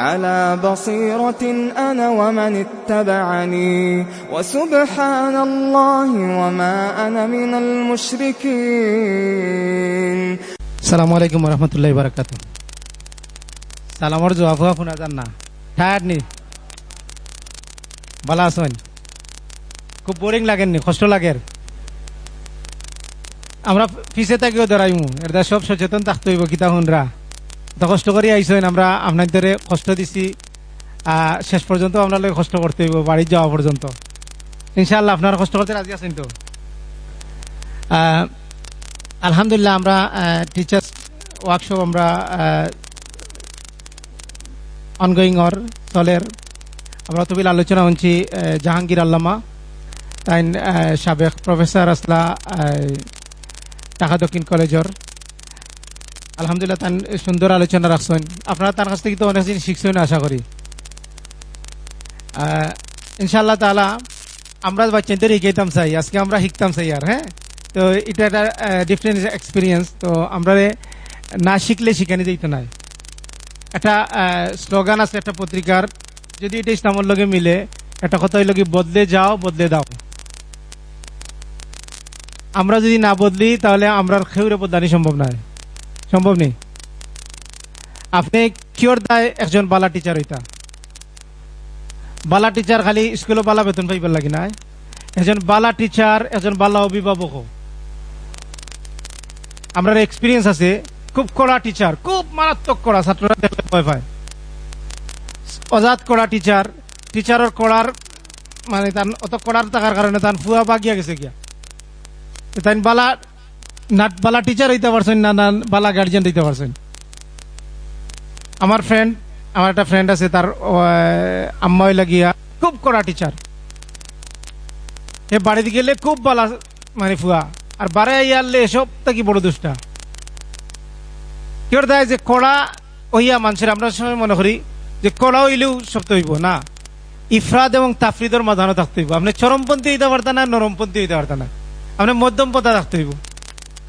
على بصيرة أنا ومن اتبعني وسبحان الله وما أنا من المشركين সালামু আলাইকুম রহমতুল্লাহ বারাকাত সালামর জবাব হওয়া শোনা যান না টায়ার্ড নি ভালো আছেন খুব বোরিং লাগেননি কষ্ট লাগের আমরা পিছে থাকিও ধরাইমু এটা সব সচেতন থাকতে হইব কিতা হুনরা তো কষ্ট করে আইসেন, আমরা আপনার ধরে কষ্ট দিছি। শেষ পর্যন্ত আপনার কষ্ট করতে হইব বাড়ি যাওয়া পর্যন্ত। ইনশাআল্লাহ, আপনারা কষ্ট করতে রাজি আছেন তো? আলহামদুলিল্লাহ, আমরা টিচার্স ওয়ার্কশপ আমরা অনগোয়িং অর চলের। আমরা তবিল আলোচনা হচ্ছি জাহাঙ্গীর আল্লামা তাই সাবেক প্রফেসর আসলা ঢাকা দক্ষিণ কলেজের আলহামদুলিল্লাহ তান সুন্দর আলোচনা রাখছেন। আপনারা তার কাছ থেকে তো অনেক জিনিস শিখছেন আশা করি। আহ, ইনশাআল্লাহ তাআলা আমরা বাচ্চাদের শিখাইতাম চাই আজকে আমরা শিখতাম চাই আর হ্যাঁ? তো এটা একটা ডিফারেন্ট এক্সপিরিয়েন্স তো আমরা না শিখলে শিখানি যেত নাই। একটা স্লোগান আছে একটা পত্রিকার যদি এটা ইসলামের লগে মিলে একটা কথা হইল কি বদলে যাও বদলে দাও। আমরা যদি না বদলি তাহলে আমরা খেউরে বদলানি সম্ভব নয় সম্ভব নেই। আপনি কিয়র দায় একজন বালা টিচার হইতা? বালা টিচার খালি স্কুলে বালা বেতন পাইবার লাগি নাই। একজন বালা টিচার একজন বালা অভিভাবক আমরা এক্সপিরিয়েন্স আছে, খুব কড়া টিচার খুব মারাত্মক কড়া ছাত্ররা ভয় পায়। অজাত কড়া টিচার টিচারের কড়ার মানে তার অত কড়ার থাকার কারণে তার ফুয়া বাগিয়া গেছে গিয়া। তাই বালা নাট টিচার হইতে পারছেন না বালা গার্জিয়ান হইতে পারছেন। আমার ফ্রেন্ড আমার একটা ফ্রেন্ড আছে, তার খুব কড়া টিচার বাড়িতে গেলে খুব বালা মানে ফুয়া। আর বারে ইয়ারলে বড় দুষ্টা। কেউ দেয় যে কড়া হইয়া মানুষের, আমরা মনে করি যে কড়া হইলেও সব হইব, না। ইফরাদ এবং তাফরিদের মাঝানো থাকতে হইব। আপনি চরমপন্থী হইতে পারতেন না, নরমপন্থী হইতে পারতেন না। আপনি মধ্যম পথা থাকতে হইব।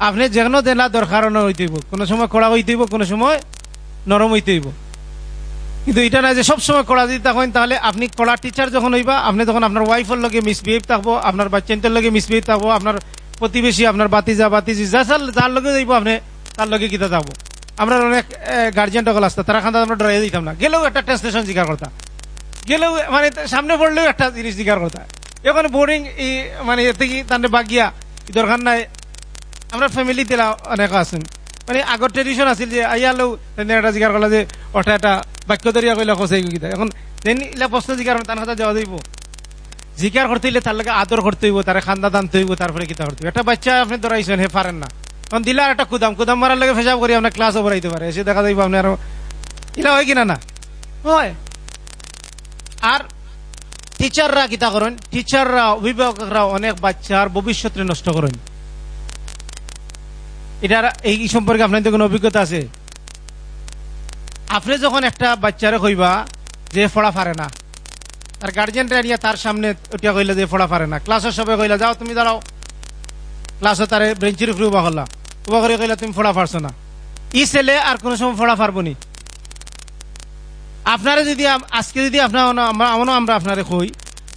আপনি যেন দেনা দরকার হইতে হইব। কোনো সময় কড়া হইতে হইব, কোনো সময় নরম হইতে হইব। কিন্তু এটা না যে সবসময় কড়া যদি থাকেন, তাহলে আপনি কড়া টিচার যখন হইবা, আপনি তখন আপনার ওয়াইফের লগে মিসবিহেভ থাকব, আপনার বাচ্চাদের লগে মিসবিহেভ থাকব, আপনার প্রতিবেশী, আপনার বাতিজা বাতিজি যা যার লগে যাইব আপনি, তার লগে কিতা যাব আমরা অনেক গার্জিয়ান টকল আসতো, তারা খান্দা আমরা ডরাই দিতাম না। গেলেও একটা ট্রান্সলেশন জিজ্ঞাসা করতা। গেলেও মানে সামনে পড়লেও একটা জিনিস জিজ্ঞাসা করতা। এখন বোর্ডিং মানে এর থেকে তাদের বাগিয়া, দরকার নাই আমরা ফ্যামিলিতে অনেক আছেন। মানে আগর ট্রেডিশন আছিল যে আইয়ালেও একটা জিজ্ঞাসা করলা যে ওটা একটা বাক্য দরিয়া কইলা কসাই গিতা এখন দেন ইলা প্রশ্ন জিজ্ঞাসা তার কথা যাওয়া যাইব জিজ্ঞাসা করতে হইলে তার লগে আদর করতে হইব তার খান্দা দানতে হইব তারপরে কিতা করতে একটা বাচ্চা আপনি ধরাইছেন হে পারেন না। তখন দিলে একটা কুদাম কুদাম মারার লগে ফেসাব করি আপনার ক্লাস ওভার আইতে পারে এসে দেখা যাইব আপনি আরও এটা হয় কিনা না? হয়। আর টিচাররা কিতা করেন টিচাররা অভিভাবকরা অনেক বাচ্চার ভবিষ্যৎ নষ্ট করেন এটার এই সম্পর্কে আপনাদের কোনো অভিজ্ঞতা আছে? আপনি যখন একটা বাচ্চারে কইবা যে ফড়া ফারে না, তার গার্জেনটা নিয়ে তার সামনে ওটা কইলে যে পড়া পারে না। ক্লাসের সবাই কইলা, যাও তুমি দাঁড়াও। ক্লাসে তারে বেঞ্চির উপরে উবা করলা। উবা করে কইলা, তুমি পড়া পারছ না। ই ছেলে আর কোনো সময় পড়া ফারবো নি। আপনারা যদি আজকে যদি আপনার আমরা আমরা আপনারে কই,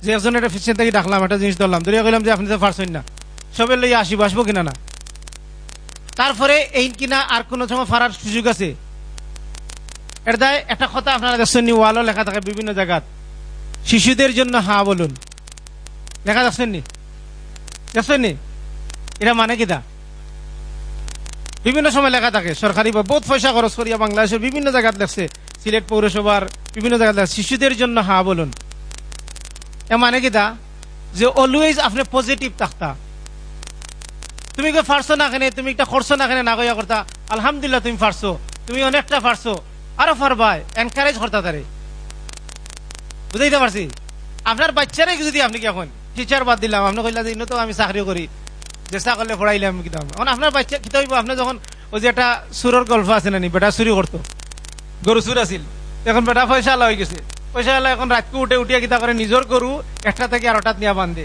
যে একজন একটা ফিসেন থেকে ডাকলাম, একটা জিনিস ধরলাম, ধরিয়া কইলাম যে আপনি তো পারছেন না। সবে লইয়া আসিব, আসব কিনা না? তারপরে এই কিনা আর কোন সময় ফারার সুযোগ আছে? এটা একটা কথা আপনারা দেখছেন ওয়ালও লেখা থাকে বিভিন্ন জায়গাত। শিশুদের জন্য হা বলুন। লেখা দেখছেন নি? দেখছেন নি? এটা মানে কিতা বিভিন্ন সময় লেখা থাকে, সরকারি বহুত পয়সা খরচ করিয়া বাংলাদেশের বিভিন্ন জায়গাত লেখছে, সিলেট পৌরসভার বিভিন্ন জায়গাত শিশুদের জন্য হা বলুন। এ মানে কিতা যে অলওয়েজ আপনি পজিটিভ থাকতা। তুমি কে ফারছো না কেনে তুমি একটা করছ না কেনে না কইয়া করতা। আলহামদুলিল্লাহ তুমি ফারছো তুমি অনেকটা ফারছো আরও ফারবাই এনকারেজ করতা তারে। বুঝাইতে পারছি? আপনার বাচ্চারে যদি আপনি কি এখন? টিচার বাদ দিলাম, আপনি কইলা যে তো আমি চাকরি করি। চেষ্টা করলে পড়াইলে আমি কিতাব এখন আপনার বাচ্চা কিতাব হইব আপনি যখন ওই যে একটা সুরের গল্প আছে নানি বেটা চুরি করতো। গরু চুর আছিল। এখন বেটা পয়সা আলা হয়ে গেছে। পয়সা আলা এখন রাতকে উঠে উঠিয়া কিতা করে, নিজের গরু একটা থেকে আর হঠাৎ নিয়ে বান্ধে।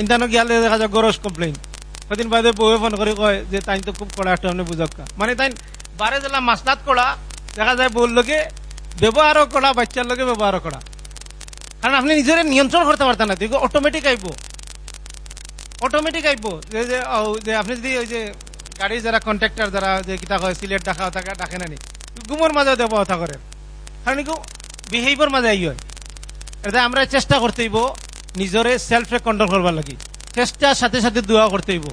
ইন্টারনো গিয়ালে দেখা যায় গরজ কমপ্লেইন। সেদিন বাদে বউয়ে ফোন করে কয় যে তাই তো খুব কড়া একটা আপনি বুঝক মানে তাই বারে জেলা মাসলাত করা দেখা যায় বউর লোকে ব্যবহারও করা বাচ্চার লোকে ব্যবহারও করা কারণ আপনি নিজের নিয়ন্ত্রণ করতে পারতেন না দেখো অটোমেটিক আইব অটোমেটিক আইব যে যে আপনি যদি ওই যে গাড়ির যারা কন্ট্রাক্টর যারা যে কিতা হয় সিলেট ডাকা টাকা ডাকে নানি গুমর মাঝে দেব কথা করে কারণ কি বিহেভিয়ার মাঝে আই হয় এটা আমরা চেষ্টা করতে হইব নিজরে সেলফে কন্ট্রোল করবার লাগি। চেষ্টার সাথে সাথে দোয়া করতে হইব।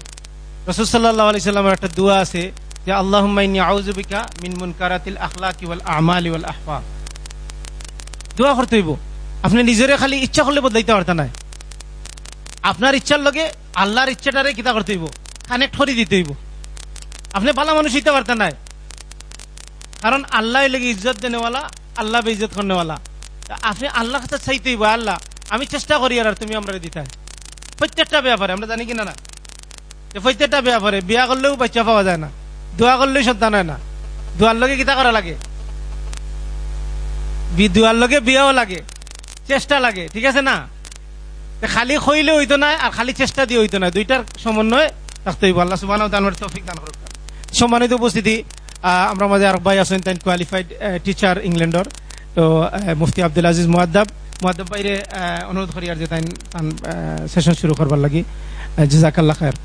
রসুল সাল্লাহ আলি সাল্লামের একটা দোয়া আছে যে আল্লাহ আউজুবিকা মিন মুনকারাতিল আখলাকি ওয়াল আমালি ওয়াল আহফা দোয়া করতে হইব। আপনি নিজেরে খালি ইচ্ছা করলে বদলাইতে পারতেন না আপনার ইচ্ছার লগে আল্লাহর ইচ্ছাটারে কিতা করতে হইব। কানেক্ট করে দিতে হইব। আপনি ভালো মানুষ হইতে পারতেন না কারণ আল্লাহ লেগে ইজ্জত দেনেওয়ালা আল্লাহ বে ইজ্জত করনেওয়ালা আপনি আল্লাহ কাছে চাইতে হইব, আল্লাহ আমি চেষ্টা করি আর তুমি আমরা দিতে। প্রত্যেকটা ব্যাপারে, আমরা জানি কিনা না? প্রত্যেকটা ব্যাপারে বিয়া করলেও বাচ্চা পাওয়া যায় না, দোয়া করলেও সন্তান হয় না। দোয়ার লগে কিতা করা লাগে? দোয়ার লগে বিয়াও লাগে, চেষ্টা লাগে, ঠিক আছে না? খালি খইলে হইতো না আর খালি চেষ্টা দিয়ে হইতো না, দুইটার সমন্বয় থাকতে হইব। আল্লাহ সুবাহ তৌফিক দান করুক। সম্মানিত উপস্থিতি আমরা মাঝে আর ভাই তাই কোয়ালিফাইড টিচার ইংল্যান্ডর, তো মুফতি আব্দুল আজিজ মুয়াদ্দাব মুয়াদ্দাব বাইরে অনুরোধ করি আর যে তাই সেশন শুরু করবার লাগি। জাজাকাল্লাহ খায়ের।